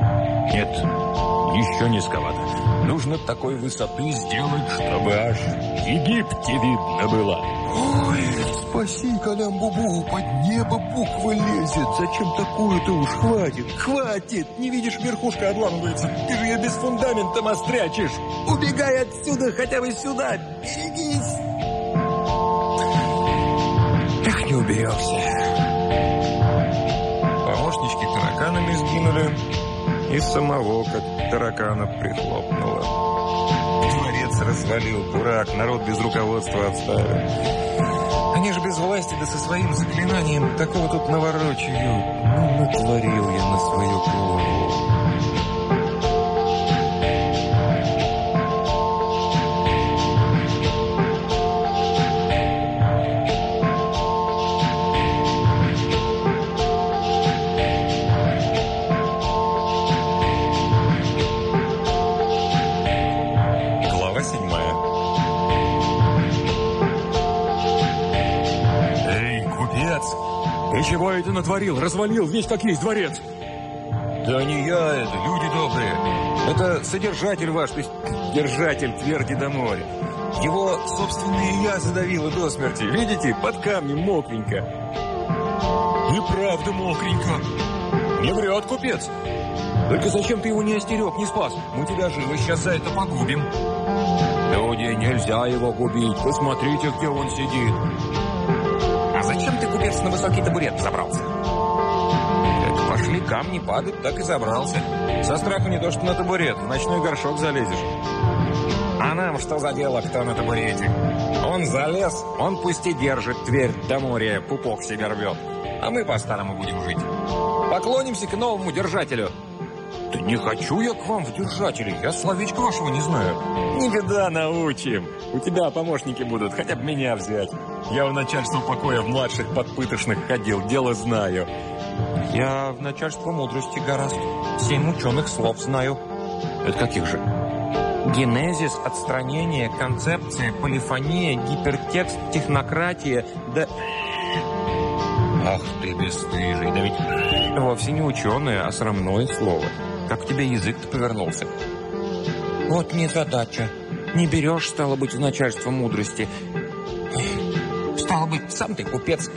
Нет, еще низковато. Нужно такой высоты сделать, чтобы аж в Египте видно было. Ой, спаси, Калям-Бубу, под небо буква лезет. Зачем такую-то уж? Хватит, хватит! Не видишь, верхушка обламывается. Ты же ее без фундамента острячишь. Убегай отсюда, хотя бы сюда. Берегись! Эх, не уберешься. Помощнички тараканами сгинули, и самого, как таракана, прихлопнуло. Дворец развалил, дурак, народ без руководства отставил. Они же без власти, да со своим заклинанием такого тут наворочают. Ну, натворил я на свою голову. Чего это натворил? Развалил весь как есть дворец! Да не я это, люди добрые. Это содержатель ваш, то есть держатель тверди до моря. Его собственное я задавило до смерти. Видите, под камнем мокренько. И правда мокренько. Не врет купец. Только зачем ты его не остерег, не спас? Мы тебя живо сейчас за это погубим. Люди, нельзя его губить. Посмотрите, где он сидит. Купец, на высокий табурет забрался? Как пошли камни падать, так и забрался. Со страху не то, что на табурет, в ночной горшок залезешь. А нам что за дело, кто на табурете? Он залез, он пусть и держит Тверь до моря, пупок себе рвет. А мы по-старому будем жить. Поклонимся к новому держателю. Да не хочу я к вам в держатели. Я словечко вашего не знаю. Не беда, научим. У тебя помощники будут, хотя бы меня взять. Я в начальство покоя в младших подпыточных ходил, дело знаю. Я в начальство мудрости гораздо. Семь ученых слов знаю. Это каких же? Генезис, отстранение, концепция, полифония, гипертекст, технократия, да... Ах ты бесстыжий, да ведь... Вовсе не ученое, а срамное слово. Как у тебя язык-то повернулся? Вот незадача. Не берешь, стало быть, в начальство мудрости. Стало быть, сам ты купец.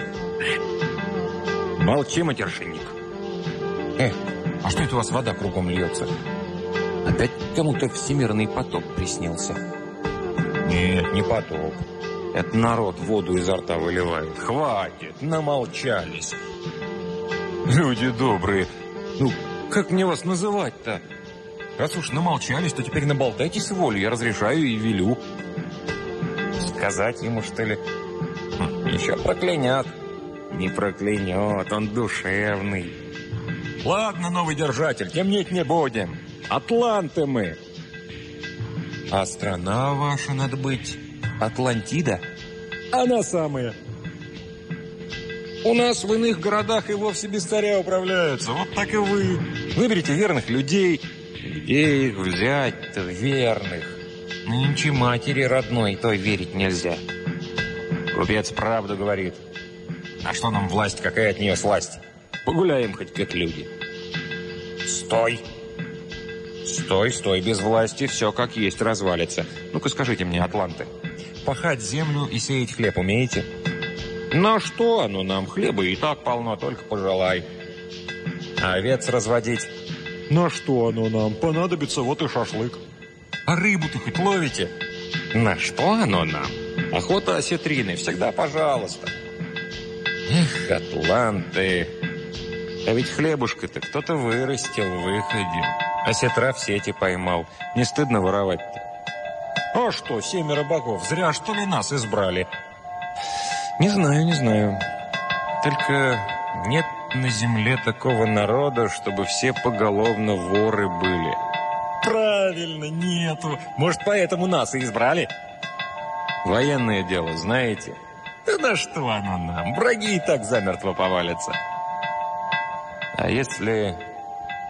Молчи, матершинник. Эх, а что это у вас вода кругом льется? Опять кому-то всемирный потоп приснился. Нет, не потоп. Это народ воду изо рта выливает. Хватит, намолчались. Люди добрые. Ну, как мне вас называть-то? Раз уж намолчались, то теперь наболтайтесь волю. Я разрешаю и велю. Сказать ему, что ли? Еще проклянет. Не проклянет, он душевный. Ладно, новый держатель, темнеть не будем. Атланты мы. А страна ваша, надо быть, Атлантида? Она самая. У нас в иных городах и вовсе без царя управляются. Вот так и вы. Выберите верных людей. Где их взять-то, верных? Нынче матери родной той верить нельзя. Купец правду говорит. А что нам власть, какая от нее сласть? Погуляем хоть как люди. Стой! Стой, стой, без власти все как есть развалится. Ну-ка скажите мне, атланты, пахать землю и сеять хлеб умеете? На что оно нам? Хлеба и так полно, только пожелай. А овец разводить? На что оно нам? Понадобится вот и шашлык. А рыбу-то хоть ловите? На что оно нам? Охота осетрины, всегда пожалуйста. Эх, атланты. А ведь хлебушка-то кто-то вырастил, выходил. Осетра в сети поймал. Не стыдно воровать-то? А что, семеро богов, зря что ли нас избрали? Не знаю, не знаю. Только нет на земле такого народа, чтобы все поголовно воры были. Правильно, нету. Может, поэтому нас и избрали? Военное дело, знаете? Да на что оно нам? Враги и так замертво повалятся. А если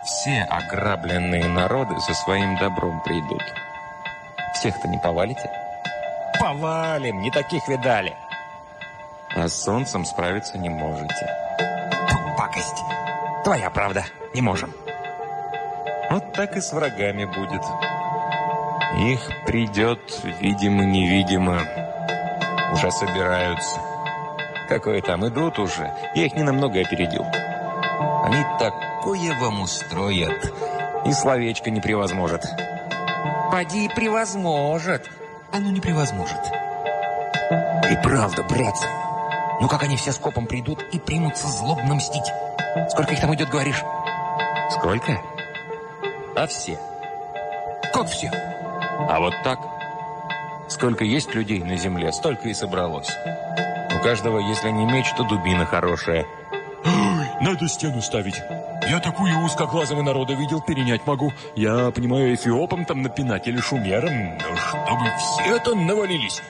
все ограбленные народы со своим добром придут? Всех-то не повалите? Повалим, не таких видали. А с солнцем справиться не можете. Фу, пакость. Твоя правда, не можем. Вот так и с врагами будет. Их придет, видимо-невидимо. Уже собираются. Какое там, идут уже. Я их не намного опередил. Они такое вам устроят. И словечко не превозможет. Поди превозможет. Оно не превозможет. И правда, братцы. Ну как они все скопом придут и примутся злобно мстить? Сколько их там идет, говоришь? Сколько? А все. Как все? А вот так. Сколько есть людей на земле, столько и собралось. У каждого, если не меч, то дубина хорошая. Ой, надо стену ставить. Я такую узкоглазого народа видел, перенять могу. Я, понимаю, эфиопом там напинать или шумером, но чтобы все там навалились.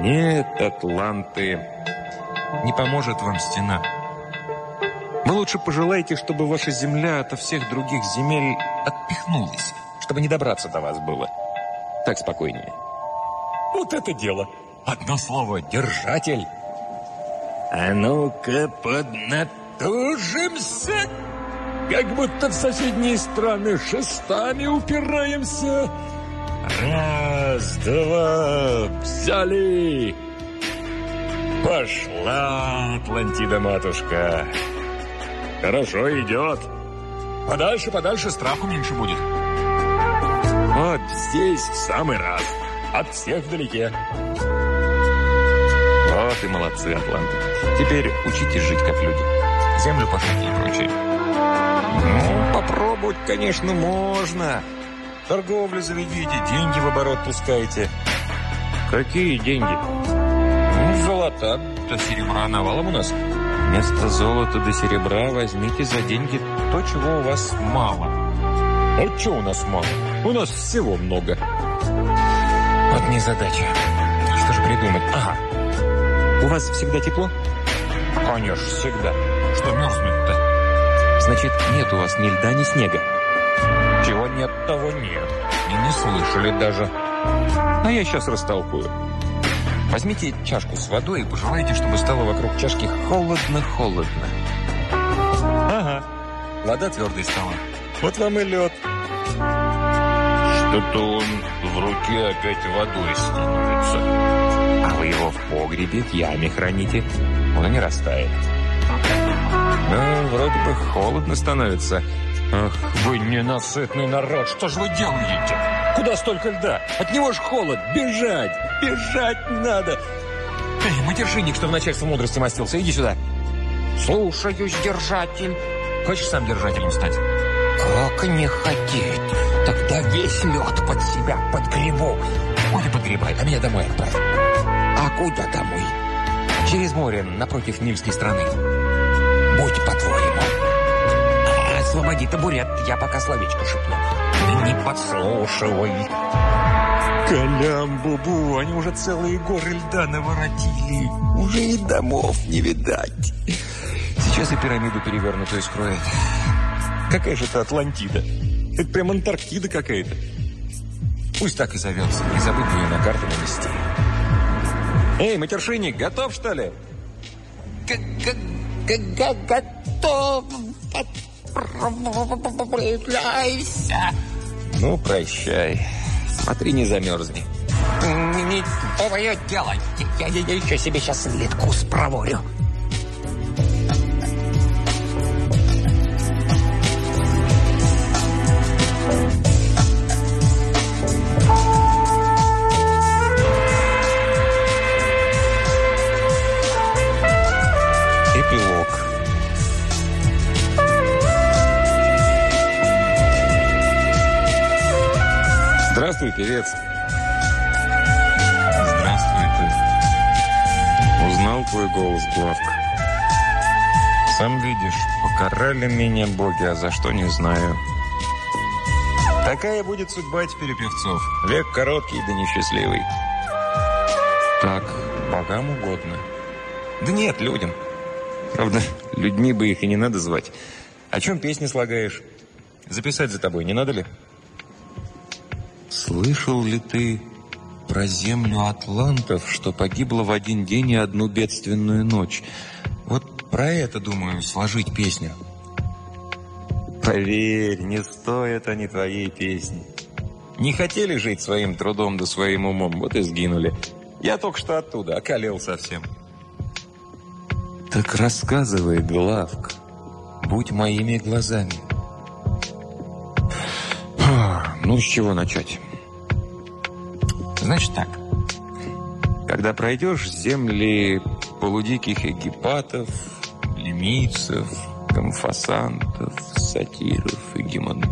Нет, атланты, не поможет вам стена. Вы лучше пожелайте, чтобы ваша земля ото всех других земель отпихнулась, чтобы не добраться до вас было. Так спокойнее. Вот это дело. Одно слово «держатель». А ну-ка поднатужимся. Как будто в соседние страны шестами упираемся. Раз, два, взяли. Пошла, Атлантида-матушка. Хорошо идет. Подальше, подальше, страху меньше будет. Вот здесь в самый раз. От всех вдалеке. Вот и молодцы, атланты. Теперь учитесь жить как люди. Землю пашите и прочее. Ну, попробовать, конечно, можно. Торговлю заведите, деньги в оборот пускайте. Какие деньги? Ну, золота до серебра навалом у нас. Вместо золота до серебра возьмите за деньги то, чего у вас мало. А что у нас мало? У нас всего много. Вот незадача. Что же придумать? Ага. У вас всегда тепло? Конечно, всегда. Что мерзнуть-то? Значит, нет у вас ни льда, ни снега. Чего нет, того нет. И не слышали даже. А я сейчас растолкую. Возьмите чашку с водой и пожелайте, чтобы стало вокруг чашки холодно-холодно. Ага. Вода твердой стала. Вот вам и лед. Что-то он в руке опять водой становится. А вы его в погребе, в яме храните. Он не растает. Ну, вроде бы холодно становится. Ах, вы ненасытный народ, что же вы делаете? Куда столько льда? От него ж холод. Бежать! Бежать надо! Эй, матершинник, что в начальство мудрости мастился, иди сюда. Слушаюсь, держатель. Хочешь сам держателем стать? Как не хотеть? Тогда весь лед под себя подгребу. Ой, подгребай, а меня домой отправь. А куда домой? Через море, напротив Нильской страны. Будь по-твоему. Освободи табурет, я пока словечко шепну. Не подслушивай. Колям-бубу, они уже целые горы льда наворотили. Уже и домов не видать. Сейчас и пирамиду перевернутую скроет. Какая же это Атлантида? Это прям Антарктида какая-то. Пусть так и зовется. Не забыть бы ее на карту нанести. Эй, матершинник, готов, что ли? Готов. Отправляйся. Ну, прощай. Смотри, не замерзни. Не твое дело. Я, я, я еще себе сейчас литку спроворю. Певец. Здравствуй ты. Узнал твой голос, Главка. Сам видишь, покарали меня боги, а за что не знаю. Такая будет судьба теперь певцов. Век короткий да несчастливый. Так, богам угодно. Да нет, людям. Правда, людьми бы их и не надо звать. О чем песни слагаешь? Записать за тобой не надо ли? Слышал ли ты про землю атлантов, что погибла в один день и одну бедственную ночь? Вот про это, думаю, сложить песню. Поверь, не стоят они твоей песни. Не хотели жить своим трудом да своим умом, вот и сгинули. Я только что оттуда, околел совсем. Так рассказывай, Главк, будь моими глазами. Ну, с чего начать? Значит так. Когда пройдешь земли полудиких эгипатов, лимийцев, комфасантов, сатиров и гемонтапов,